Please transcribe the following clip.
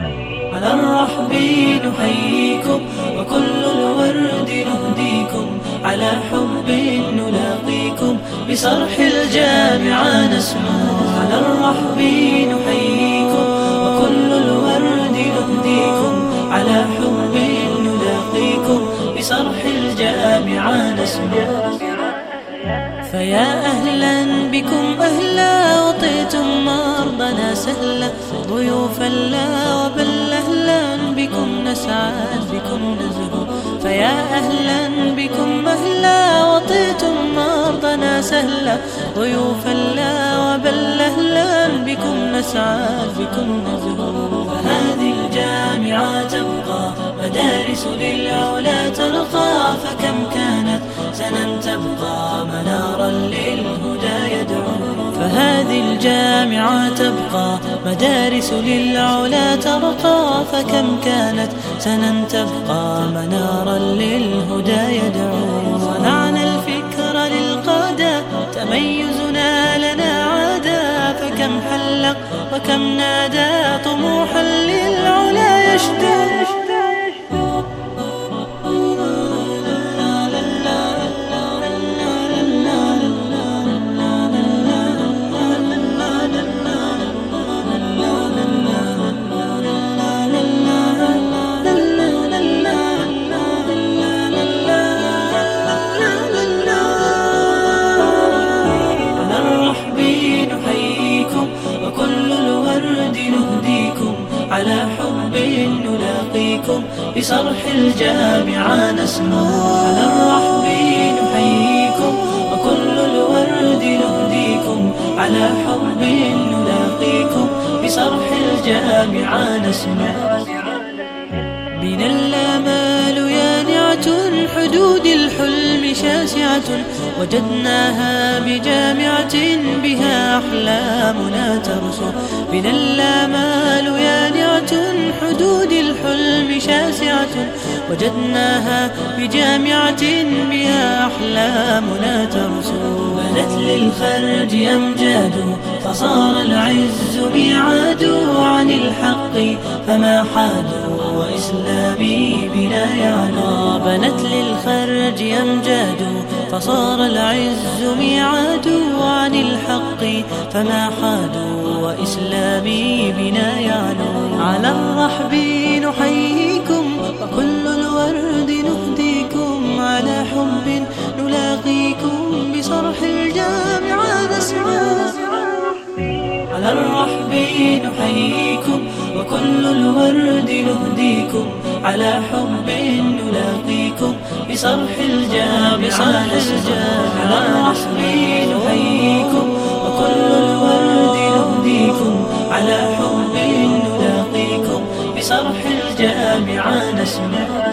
على الرحب نحييكم وكل الورد نهديكم على حب نلاقيكم بصرح الجامعة نسمو على الرحب نحييكم وكل الورد نهديكم على حب نلاقيكم بصرح الجامعة نسمو فيا أهلا بكم أهلا وطيتم مرضنا سهلا ضيوفا لا وبل أهلا بكم نسعد بكم نزهو. فيا أهلا بكم أهلا وطيتم مرضنا سهلا. ضيوفا لا وبل أهلا بكم نسعد بكم نزهو. فهذه الجامعة تبقى مدارس للعلا ترقى. فكم كانت سنا تبقى منارا للهدى يدعو فهذه الجامعة تبقى مدارس للعلا ترقى فكم كانت سنا تبقى؟ منارا للهدى يدعو. صنعنا الفكر للقادة تميزنا لنا عادا فكم حلق وكم نادى طموحا للعلا يشدو على حب نلاقيكم بصرح الجامعة نسمو على الرحب نحييكم وكل الورد نهديكم. على حب نلاقيكم بصرح الجامعة نسمو بنا الآمال يانعة حدود الحلم شاسعة. وجدناها بجامعة بها أحلامنا ترسو. بنا الآمال وجدناها بجامعة بها أحلامنا ترسو. بنت للخرج أمجاد فصار العز ميعاد عن الحق فما حادوا وإسلامي بنا يعلى بنت للخرج أمجاد فصار العز ميعاد عن الحق فما حادوا وإسلامي بنا يعلو على الرحب نحييكم على الرحب نحييكم وكل الورد نهديكم. على حب نلاقيكم بصرح الجامعة على الرحب نحييكم وكل الورد نهديكم. على حب نلاقيكم بصرح الجامعة نسمع